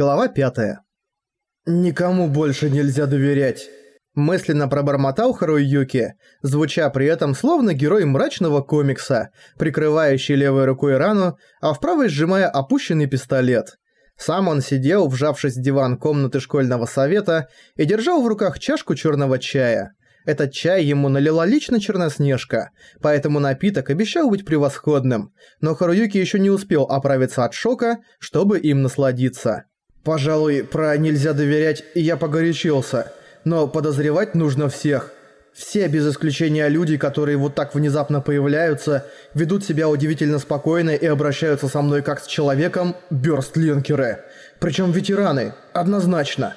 Глава 5. «Никому больше нельзя доверять», – мысленно пробормотал Харуюки, звуча при этом словно герой мрачного комикса, прикрывающий левой рукой рану, а в правой сжимая опущенный пистолет. Сам он сидел, вжавшись в диван комнаты школьного совета, и держал в руках чашку черного чая. Этот чай ему налила лично Черноснежка, поэтому напиток обещал быть превосходным, но Харуюки еще не успел оправиться от шока, чтобы им насладиться. Пожалуй, про «нельзя доверять» я погорячился, но подозревать нужно всех. Все, без исключения люди, которые вот так внезапно появляются, ведут себя удивительно спокойно и обращаются со мной как с человеком, бёрстлинкеры. Причем ветераны, однозначно.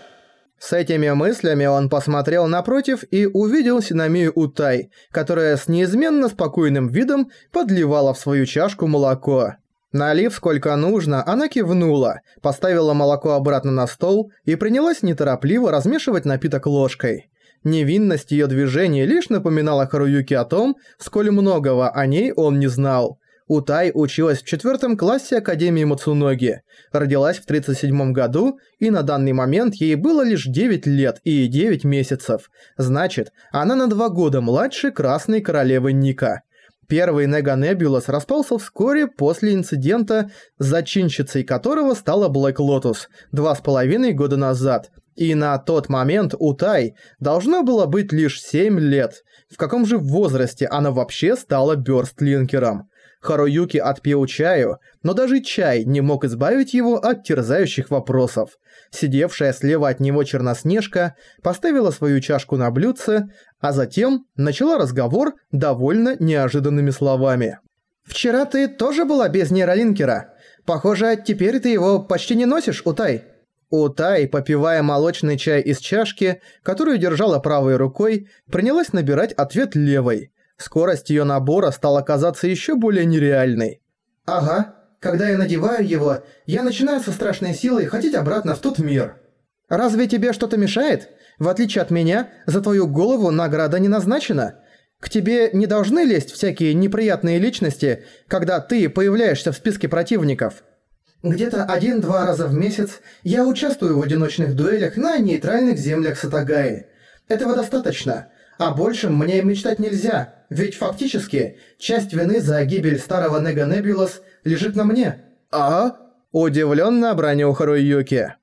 С этими мыслями он посмотрел напротив и увидел Синамию Утай, которая с неизменно спокойным видом подливала в свою чашку молоко. Налив сколько нужно, она кивнула, поставила молоко обратно на стол и принялась неторопливо размешивать напиток ложкой. Невинность ее движений лишь напоминала Харуюке о том, сколь многого о ней он не знал. Утай училась в четвертом классе Академии Мацуноги, родилась в 37 году, и на данный момент ей было лишь 9 лет и 9 месяцев. Значит, она на 2 года младше Красной Королевы Ника. Первый Нега Небулас распался вскоре после инцидента, зачинщицей которого стала Блэк Лотус два с половиной года назад. И на тот момент Утай должно было быть лишь 7 лет. В каком же возрасте она вообще стала бёрстлинкером? Харуюки отпил чаю, но даже чай не мог избавить его от терзающих вопросов. Сидевшая слева от него Черноснежка поставила свою чашку на блюдце, а затем начала разговор довольно неожиданными словами. «Вчера ты тоже была без нейролинкера. Похоже, теперь ты его почти не носишь, Утай». Утай, попивая молочный чай из чашки, которую держала правой рукой, принялась набирать ответ левой – Скорость ее набора стала казаться еще более нереальной. «Ага, когда я надеваю его, я начинаю со страшной силой хотеть обратно в тот мир». «Разве тебе что-то мешает? В отличие от меня, за твою голову награда не назначена. К тебе не должны лезть всякие неприятные личности, когда ты появляешься в списке противников». Где-то один-два раза в месяц я участвую в одиночных дуэлях на нейтральных землях Сатагаи. Этого достаточно. О большем мне мечтать нельзя, ведь фактически часть вины за гибель старого Нега Небулас лежит на мне. А? Удивленно обронил Харуюки.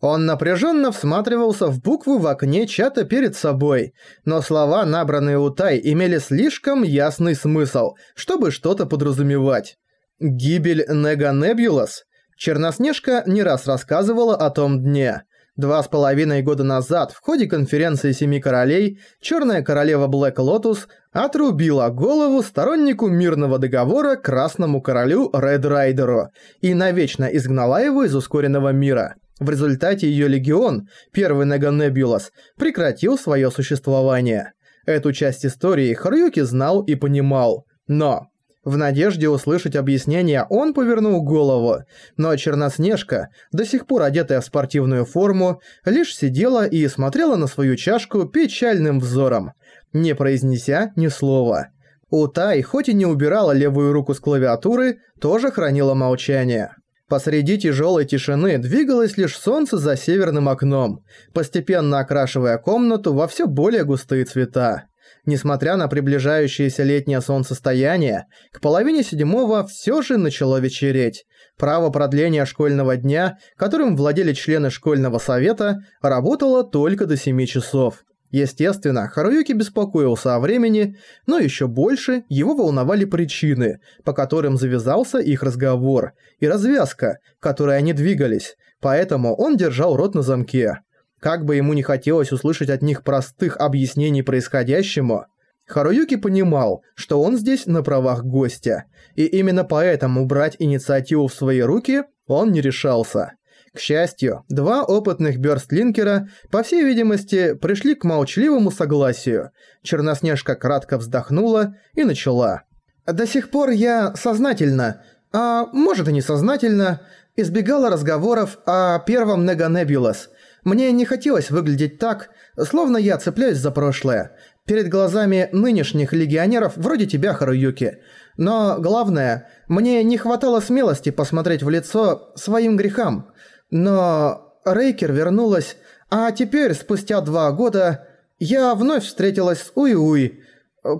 Он напряженно всматривался в буквы в окне чата перед собой, но слова, набранные Утай, имели слишком ясный смысл, чтобы что-то подразумевать. Гибель Нега Небулас? Черноснежка не раз рассказывала о том дне. Два с половиной года назад в ходе конференции Семи Королей Черная Королева Блэк Лотус отрубила голову стороннику мирного договора Красному Королю Ред Райдеру и навечно изгнала его из ускоренного мира. В результате ее легион, первый Неганебулас, прекратил свое существование. Эту часть истории Харуюки знал и понимал. Но в надежде услышать объяснение он повернул голову, но Черноснежка, до сих пор одетая в спортивную форму, лишь сидела и смотрела на свою чашку печальным взором, не произнеся ни слова. Утай, хоть и не убирала левую руку с клавиатуры, тоже хранила молчание. Посреди тяжелой тишины двигалось лишь солнце за северным окном, постепенно окрашивая комнату во все более густые цвета. Несмотря на приближающееся летнее солнцестояние, к половине седьмого все же начало вечереть. Право продления школьного дня, которым владели члены школьного совета, работало только до 7 часов. Естественно, Харуюки беспокоился о времени, но еще больше его волновали причины, по которым завязался их разговор, и развязка, которой они двигались, поэтому он держал рот на замке. Как бы ему не хотелось услышать от них простых объяснений происходящему, Харуюки понимал, что он здесь на правах гостя, и именно поэтому брать инициативу в свои руки он не решался. К счастью, два опытных бёрстлинкера, по всей видимости, пришли к молчаливому согласию. Черноснежка кратко вздохнула и начала. «До сих пор я сознательно, а может и несознательно, избегала разговоров о первом Неганебулас – мне не хотелось выглядеть так, словно я цепляюсь за прошлое, перед глазами нынешних легионеров вроде тебя, Харуюки. Но главное, мне не хватало смелости посмотреть в лицо своим грехам. Но Рейкер вернулась, а теперь, спустя два года, я вновь встретилась с Уи-Уи.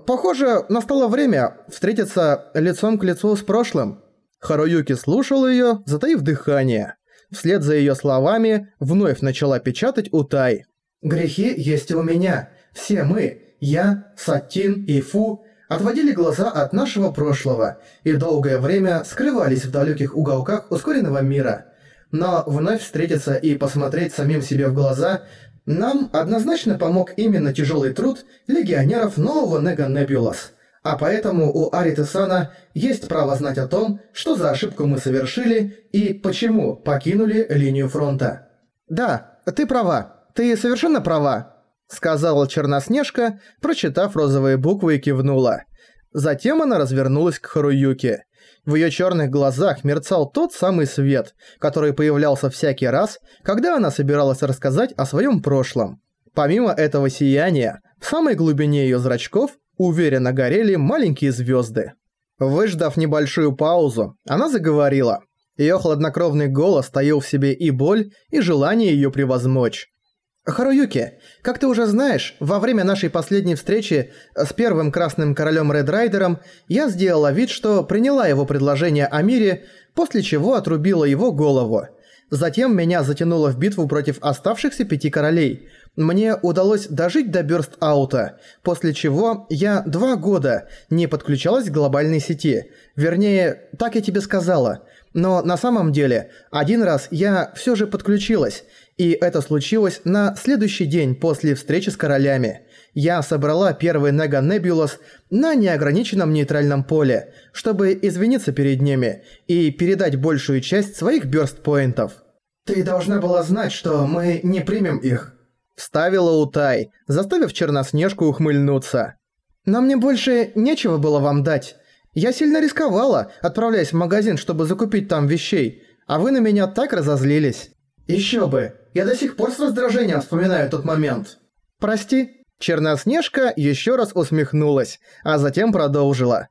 Похоже, настало время встретиться лицом к лицу с прошлым. Харуюки слушал её, затаив дыхание. Вслед за её словами вновь начала печатать Утай. «Грехи есть у меня. Все мы, я, Саттин и Фу, отводили глаза от нашего прошлого и долгое время скрывались в далеких уголках ускоренного мира. Но вновь встретиться и посмотреть самим себе в глаза нам однозначно помог именно тяжелый труд легионеров нового Нега Небулас. А поэтому у Ариты Сана есть право знать о том, что за ошибку мы совершили и почему покинули линию фронта. «Да, ты права. Ты совершенно права», — сказала Черноснежка, прочитав розовые буквы и кивнула. Затем она развернулась к Харуюке. В её чёрных глазах мерцал тот самый свет, который появлялся всякий раз, когда она собиралась рассказать о своём прошлом. Помимо этого сияния, в самой глубине её зрачков уверенно горели маленькие звёзды. Выждав небольшую паузу, она заговорила. Её хладнокровный голос таил в себе и боль, и желание её превозмочь. «Харуюки, как ты уже знаешь, во время нашей последней встречи с первым Красным Королем Ред Райдером я сделала вид, что приняла его предложение о мире, после чего отрубила его голову. Затем меня затянуло в битву против оставшихся пяти королей. Мне удалось дожить до бёрст-аута, после чего я два года не подключалась к глобальной сети. Вернее, так я тебе сказала. Но на самом деле, один раз я всё же подключилась – и это случилось на следующий день после встречи с королями. Я собрала первый Нега Небулас на неограниченном нейтральном поле, чтобы извиниться перед ними и передать большую часть своих бёрстпоинтов. «Ты должна была знать, что мы не примем их», – вставила Утай, заставив Черноснежку ухмыльнуться. «Но мне больше нечего было вам дать. Я сильно рисковала, отправляясь в магазин, чтобы закупить там вещей, а вы на меня так разозлились». «Ещё бы, я до сих пор с раздражением вспоминаю тот момент». «Прости». Черноснежка еще раз усмехнулась, а затем продолжила.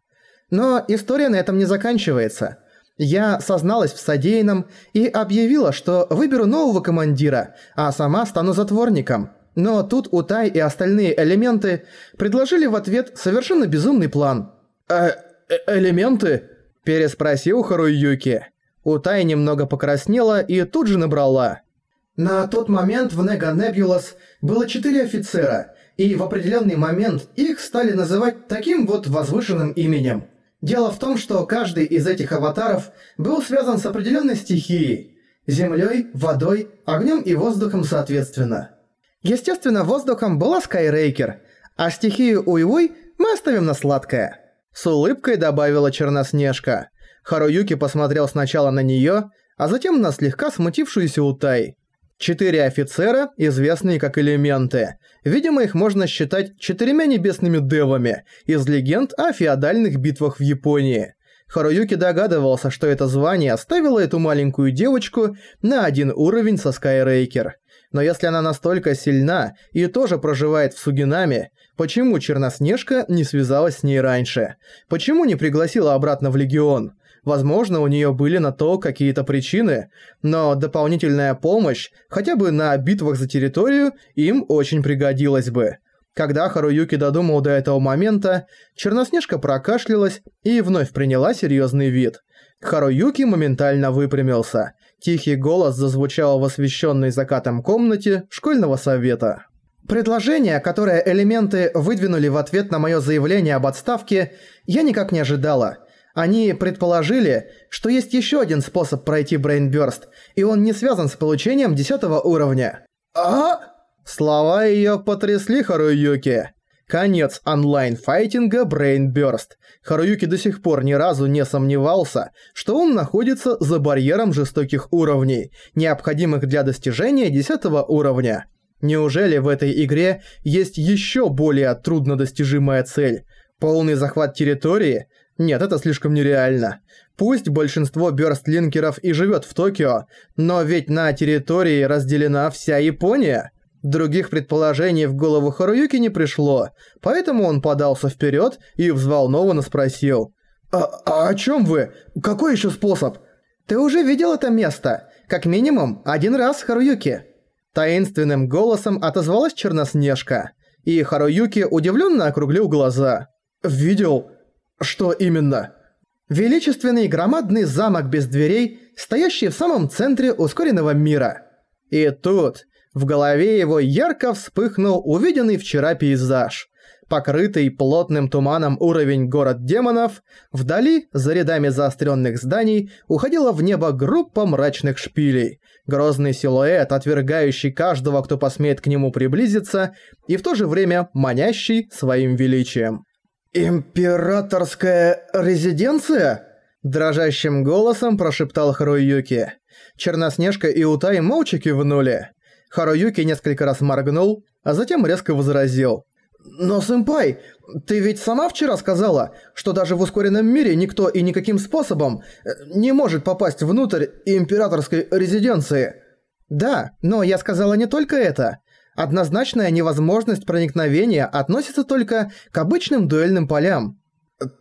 «Но история на этом не заканчивается. Я созналась в содеянном и объявила, что выберу нового командира, а сама стану затворником. Но тут Утай и остальные элементы предложили в ответ совершенно безумный план». «Э, э элементы?» – переспросил Харуюки. Утай немного покраснела и тут же набрала. На тот момент в Нега Небулас было четыре офицера, и в определенный момент их стали называть таким вот возвышенным именем. Дело в том, что каждый из этих аватаров был связан с определенной стихией – землей, водой, огнем и воздухом соответственно. Естественно, воздухом была Скайрейкер, а стихию Уйвуй мы оставим на сладкое. С улыбкой добавила Черноснежка. Харуюки посмотрел сначала на неё, а затем на слегка смутившуюся Утай. Четыре офицера, известные как элементы. Видимо, их можно считать четырьмя небесными девами из легенд о феодальных битвах в Японии. Харуюки догадывался, что это звание оставило эту маленькую девочку на один уровень со Скайрейкер. Но если она настолько сильна и тоже проживает в Сугинаме, почему Черноснежка не связалась с ней раньше? Почему не пригласила обратно в Легион? Возможно, у нее были на то какие-то причины, но дополнительная помощь, хотя бы на битвах за территорию, им очень пригодилась бы. Когда Харуюки додумал до этого момента, Черноснежка прокашлялась и вновь приняла серьезный вид. Харуюки моментально выпрямился. Тихий голос зазвучал в освещенной закатом комнате школьного совета. Предложение, которое элементы выдвинули в ответ на мое заявление об отставке, я никак не ожидала – они предположили, что есть еще один способ пройти Брейнбёрст, и он не связан с получением 10 уровня. А? Слова её потрясли Харуюки. Конец онлайн-файтинга Брейнбёрст. Харуюки до сих пор ни разу не сомневался, что он находится за барьером жестоких уровней, необходимых для достижения 10 уровня. Неужели в этой игре есть ещё более труднодостижимая цель? Полный захват территории – нет, это слишком нереально. Пусть большинство бёрстлинкеров и живёт в Токио, но ведь на территории разделена вся Япония. Других предположений в голову Харуюки не пришло, поэтому он подался вперёд и взволнованно спросил. «А, а о чём вы? Какой ещё способ?» «Ты уже видел это место? Как минимум, один раз, Харуюки. Таинственным голосом отозвалась Черноснежка, и Харуюки удивленно округлил глаза. «Видел? Что именно?» Величественный громадный замок без дверей, стоящий в самом центре ускоренного мира. И тут в голове его ярко вспыхнул увиденный вчера пейзаж. Покрытый плотным туманом уровень город демонов, вдали, за рядами заостренных зданий, уходила в небо группа мрачных шпилей. Грозный силуэт, отвергающий каждого, кто посмеет к нему приблизиться, и в то же время манящий своим величием. «Императорская резиденция?» Дрожащим голосом прошептал Харуюки. Черноснежка и Утай молча кивнули. Харуюки несколько раз моргнул, а затем резко возразил. «Но, сэмпай, ты ведь сама вчера сказала, что даже в ускоренном мире никто и никаким способом э, не может попасть внутрь императорской резиденции». «Да, но я сказала не только это. Однозначная невозможность проникновения относится только к обычным дуэльным полям».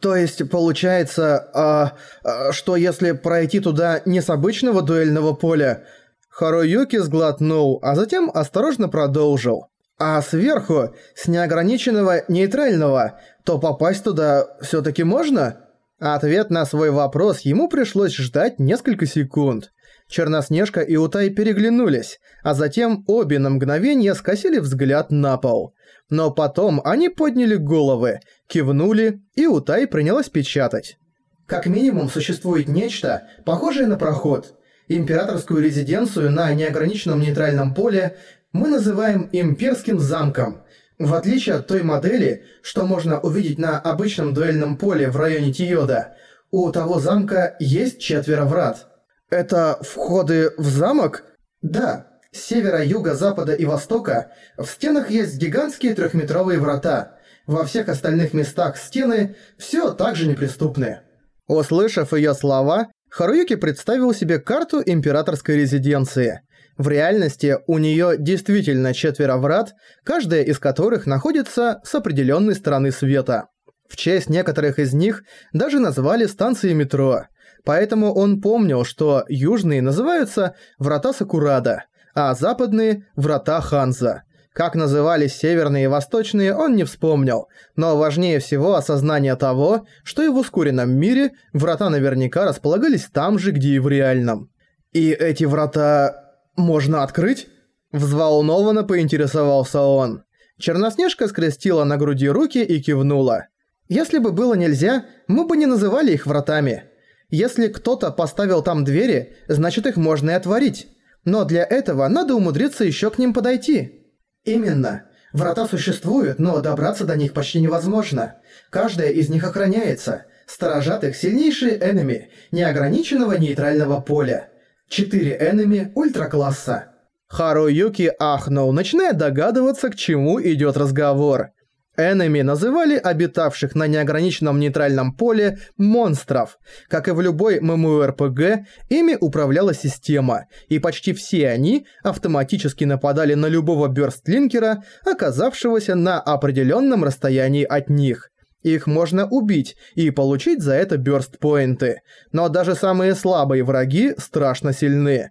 «То есть, получается, а, а, что если пройти туда не с обычного дуэльного поля?» Харуюки сглотнул, а затем осторожно продолжил. А сверху, с неограниченного нейтрального, то попасть туда всё-таки можно? Ответ на свой вопрос ему пришлось ждать несколько секунд. Черноснежка и Утай переглянулись, а затем обе на мгновение скосили взгляд на пол. Но потом они подняли головы, кивнули, и Утай принялась печатать. Как минимум существует нечто, похожее на проход. Императорскую резиденцию на неограниченном нейтральном поле мы называем имперским замком. В отличие от той модели, что можно увидеть на обычном дуэльном поле в районе Тиода, у того замка есть четверо врат. Это входы в замок? Да. С севера, юга, запада и востока в стенах есть гигантские трехметровые врата. Во всех остальных местах стены все так же неприступны. Услышав ее слова, Харуюки представил себе карту императорской резиденции. В реальности у нее действительно четверо врат, каждая из которых находится с определенной стороны света. В честь некоторых из них даже назвали станции метро. Поэтому он помнил, что южные называются «Врата Сакурада», а западные – «Врата Ханза». Как назывались северные и восточные, он не вспомнил, но важнее всего осознание того, что и в ускоренном мире врата наверняка располагались там же, где и в реальном. И эти врата «Можно открыть?» Взволнованно поинтересовался он. Черноснежка скрестила на груди руки и кивнула. «Если бы было нельзя, мы бы не называли их вратами. Если кто-то поставил там двери, значит их можно и отворить. Но для этого надо умудриться еще к ним подойти». «Именно. Врата существуют, но добраться до них почти невозможно. Каждая из них охраняется. Сторожат их сильнейшие энеми неограниченного нейтрального поля. Четыре энеми ультракласса. Харуюки ахнул, начиная догадываться, к чему идет разговор. Энеми называли обитавших на неограниченном нейтральном поле монстров. Как и в любой ММОРПГ, ими управляла система, и почти все они автоматически нападали на любого бёрстлинкера, оказавшегося на определенном расстоянии от них. Их можно убить и получить за это бёрст-поинты, но даже самые слабые враги страшно сильны.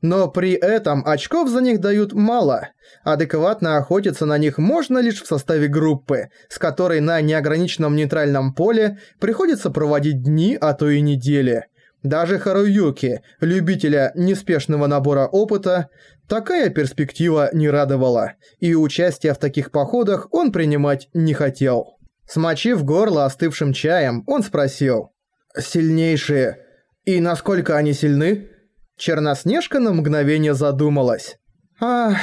Но при этом очков за них дают мало. Адекватно охотиться на них можно лишь в составе группы, с которой на неограниченном нейтральном поле приходится проводить дни, а то и недели. Даже Харуюки, любителя неспешного набора опыта, такая перспектива не радовала, и участие в таких походах он принимать не хотел. Смочив горло остывшим чаем, он спросил. «Сильнейшие. И насколько они сильны?» Черноснежка на мгновение задумалась. «А,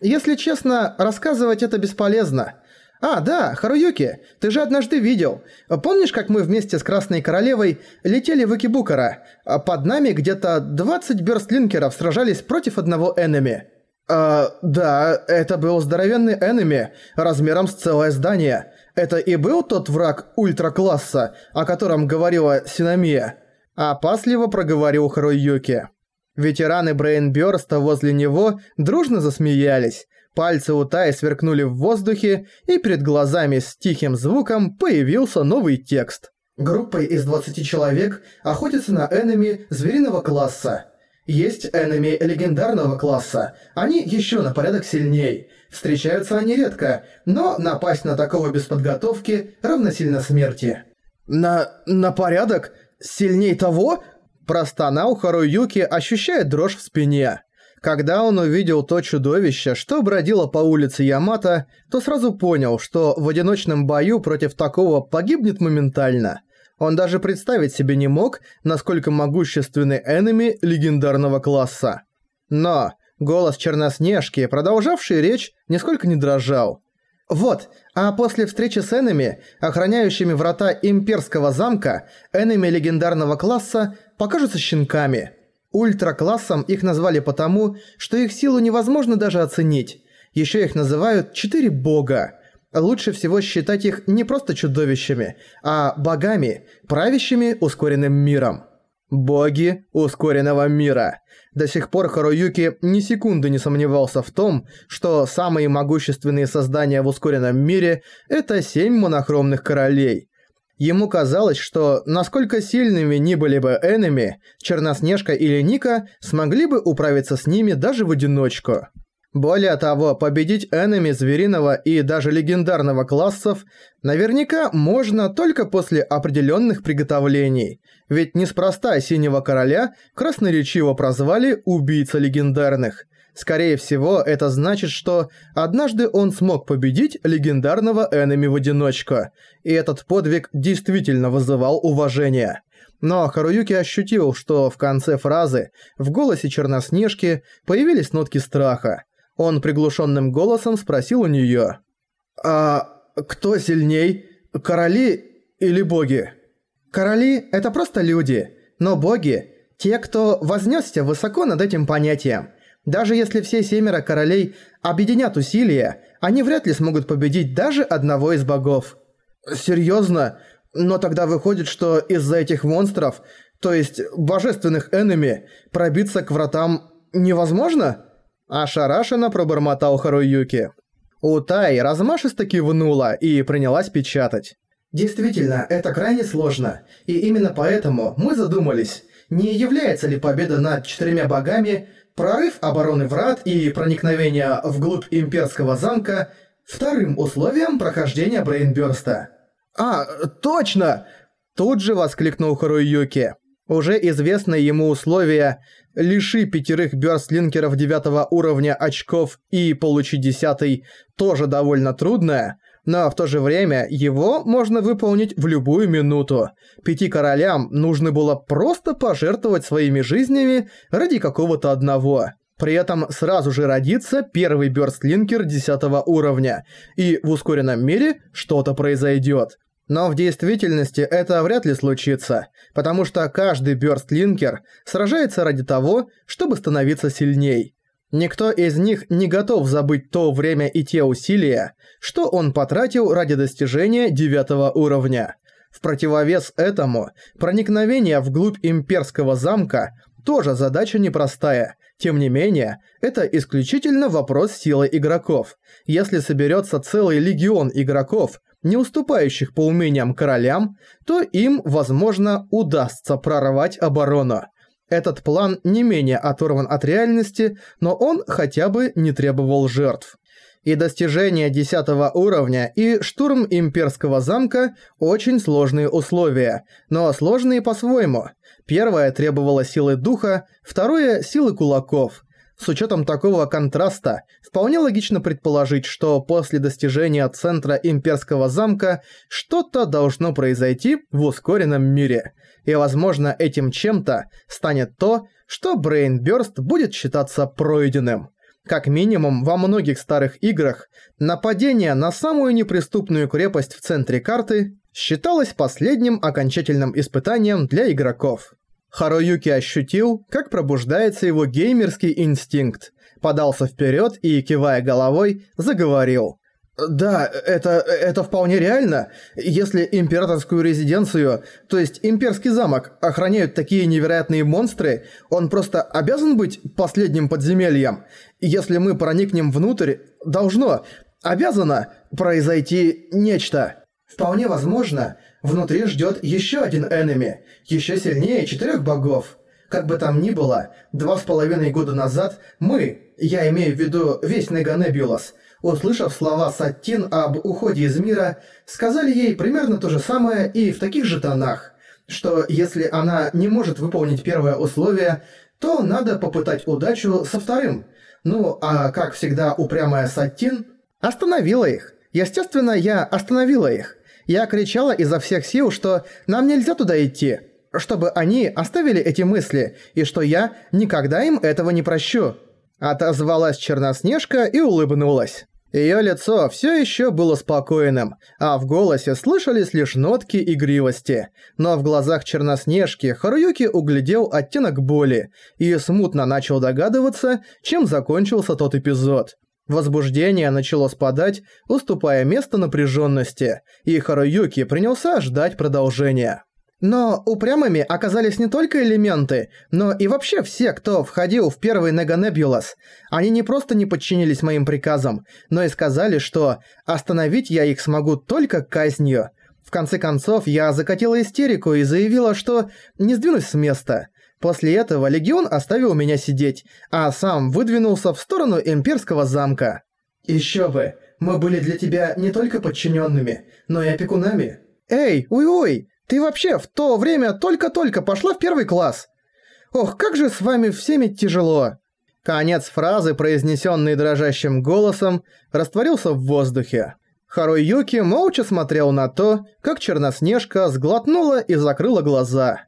если честно, рассказывать это бесполезно. А, да, Харуюки, ты же однажды видел. Помнишь, как мы вместе с Красной Королевой летели в Икибукара, под нами где-то 20 бёрстлинкеров сражались против одного энеми?» «А, да, это был здоровенный энеми, размером с целое здание. Это и был тот враг ультракласса, о котором говорила Синамия?» Опасливо проговорил Харуюки. Ветераны Брейнбёрста возле него дружно засмеялись. Пальцы у Тай сверкнули в воздухе, и перед глазами с тихим звуком появился новый текст. Группой из 20 человек охотятся на энеми звериного класса. Есть энеми легендарного класса, они еще на порядок сильней. Встречаются они редко, но напасть на такого без подготовки равносильно смерти. На... на порядок? Сильней того? Простонал Харуюки, ощущая дрожь в спине. Когда он увидел то чудовище, что бродило по улице Ямато, то сразу понял, что в одиночном бою против такого погибнет моментально. Он даже представить себе не мог, насколько могущественный энеми легендарного класса. Но голос Черноснежки, продолжавший речь, нисколько не дрожал. Вот, а после встречи с энеми, охраняющими врата имперского замка, энеми легендарного класса покажутся щенками. Ультра-классом их назвали потому, что их силу невозможно даже оценить. Еще их называют «четыре бога». Лучше всего считать их не просто чудовищами, а богами, правящими ускоренным миром. Боги ускоренного мира. До сих пор Харуюки ни секунды не сомневался в том, что самые могущественные создания в ускоренном мире – это семь монохромных королей. Ему казалось, что насколько сильными ни были бы энеми, Черноснежка или Ника смогли бы управиться с ними даже в одиночку. Более того, победить энеми звериного и даже легендарного классов наверняка можно только после определенных приготовлений, ведь неспроста Синего Короля красноречиво прозвали «убийца легендарных». Скорее всего, это значит, что однажды он смог победить легендарного энеми в одиночку, и этот подвиг действительно вызывал уважение. Но Харуюки ощутил, что в конце фразы в голосе Черноснежки появились нотки страха. Он приглушенным голосом спросил у нее: «А кто сильней, короли или боги?» «Короли – это просто люди, но боги – те, кто вознесся высоко над этим понятием. Даже если все семеро королей объединят усилия, они вряд ли смогут победить даже одного из богов». «Серьезно? Но тогда выходит, что из-за этих монстров, то есть божественных энеми, пробиться к вратам невозможно?» Ошарашенно пробормотал Харуюки. Утай размашисто кивнула и принялась печатать. Действительно, это крайне сложно, и именно поэтому мы задумались, не является ли победа над четырьмя богами, прорыв обороны врат и проникновение вглубь имперского замка вторым условием прохождения Брейнбёрста. «А, точно!» Тут же воскликнул Харуюки. Уже известное ему условие «лиши пятерых бёрстлинкеров девятого уровня очков и получи десятый» тоже довольно трудное, но в то же время его можно выполнить в любую минуту. Пяти королям нужно было просто пожертвовать своими жизнями ради какого-то одного. При этом сразу же родится первый бёрстлинкер десятого уровня, и в ускоренном мире что-то произойдет. Но в действительности это вряд ли случится, потому что каждый бёрстлинкер сражается ради того, чтобы становиться сильней. Никто из них не готов забыть то время и те усилия, что он потратил ради достижения девятого уровня. В противовес этому, проникновение вглубь имперского замка тоже задача непростая. Тем не менее, это исключительно вопрос силы игроков. Если соберется целый легион игроков, не уступающих по умениям королям, то им, возможно, удастся прорвать оборону. Этот план не менее оторван от реальности, но он хотя бы не требовал жертв. И достижение 10 уровня, и штурм имперского замка – очень сложные условия, но сложные по-своему. Первое требовало силы духа, второе – силы кулаков – с учетом такого контраста, вполне логично предположить, что после достижения центра имперского замка что-то должно произойти в ускоренном мире. И возможно этим чем-то станет то, что Брейнбёрст будет считаться пройденным. Как минимум во многих старых играх нападение на самую неприступную крепость в центре карты считалось последним окончательным испытанием для игроков. Харуюки ощутил, как пробуждается его геймерский инстинкт, подался вперед и, кивая головой, заговорил. «Да, это, это вполне реально. Если императорскую резиденцию, то есть имперский замок, охраняют такие невероятные монстры, он просто обязан быть последним подземельем. Если мы проникнем внутрь, должно, обязано произойти нечто». Вполне возможно, внутри ждет еще один энеми, еще сильнее четырех богов. Как бы там ни было, два с половиной года назад мы, я имею в виду весь Неганебулас, услышав слова Саттин об уходе из мира, сказали ей примерно то же самое и в таких же тонах, что если она не может выполнить первое условие, то надо попытать удачу со вторым. Ну, а как всегда упрямая Саттин остановила их. Естественно, я остановила их. Я кричала изо всех сил, что нам нельзя туда идти, чтобы они оставили эти мысли, и что я никогда им этого не прощу. Отозвалась Черноснежка и улыбнулась. Её лицо всё ещё было спокойным, а в голосе слышались лишь нотки игривости. Но в глазах Черноснежки Харуюки углядел оттенок боли и смутно начал догадываться, чем закончился тот эпизод. Возбуждение начало спадать, уступая место напряженности, и Харуюки принялся ждать продолжения. Но упрямыми оказались не только элементы, но и вообще все, кто входил в первый Неганебулас. Они не просто не подчинились моим приказам, но и сказали, что остановить я их смогу только казнью. В конце концов, я закатила истерику и заявила, что не сдвинусь с места. После этого Легион оставил меня сидеть, а сам выдвинулся в сторону Имперского замка. «Ещё бы, мы были для тебя не только подчиненными, но и опекунами». «Эй, уй-уй, ты вообще в то время только-только пошла в первый класс. Ох, как же с вами всеми тяжело. Конец фразы, произнесенный дрожащим голосом, растворился в воздухе. Харой Юки молча смотрел на то, как Черноснежка сглотнула и закрыла глаза.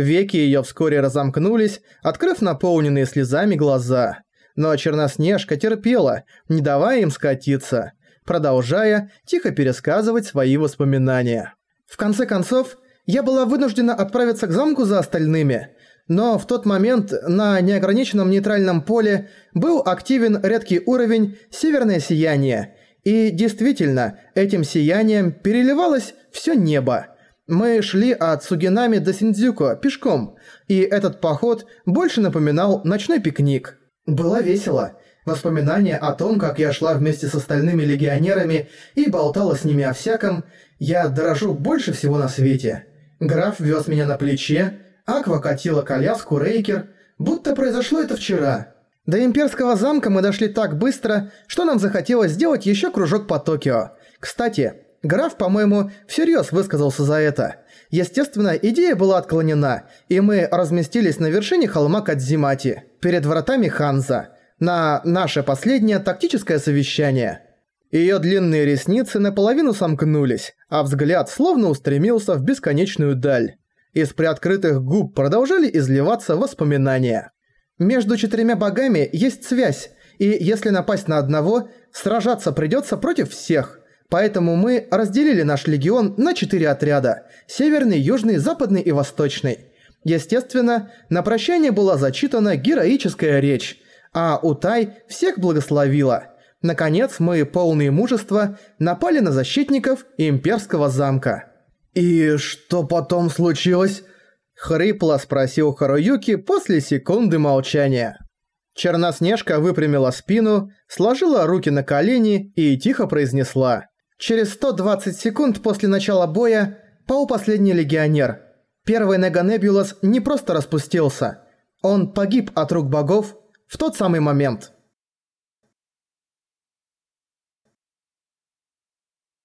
Веки её вскоре разомкнулись, открыв наполненные слезами глаза. Но Черноснежка терпела, не давая им скатиться, продолжая тихо пересказывать свои воспоминания. В конце концов, я была вынуждена отправиться к замку за остальными, но в тот момент на неограниченном нейтральном поле был активен редкий уровень «Северное сияние», и действительно, этим сиянием переливалось всё небо. Мы шли от Сугинами до Синдзюко пешком, и этот поход больше напоминал ночной пикник. Было весело. Воспоминания о том, как я шла вместе с остальными легионерами и болтала с ними о всяком, я дорожу больше всего на свете. Граф вез меня на плече, Аква катила коляску Рейкер, будто произошло это вчера. До Имперского замка мы дошли так быстро, что нам захотелось сделать еще кружок по Токио. Кстати, граф, по-моему, всерьез высказался за это. Естественно, идея была отклонена, и мы разместились на вершине холма Кадзимати, перед вратами Ханза, на наше последнее тактическое совещание. Её длинные ресницы наполовину сомкнулись, а взгляд словно устремился в бесконечную даль. Из приоткрытых губ продолжали изливаться воспоминания. Между четырьмя богами есть связь, и если напасть на одного, сражаться придётся против всех. Поэтому мы разделили наш легион на четыре отряда – северный, южный, западный и восточный. Естественно, на прощание была зачитана героическая речь, а Утай всех благословила – Наконец, мы, полные мужества, напали на защитников имперского замка. «И что потом случилось?» – хрипло спросил Харуюки после секунды молчания. Черноснежка выпрямила спину, сложила руки на колени и тихо произнесла. «Через 120 секунд после начала боя пал последний легионер. Первый Неганебулас не просто распустился. Он погиб от рук богов в тот самый момент».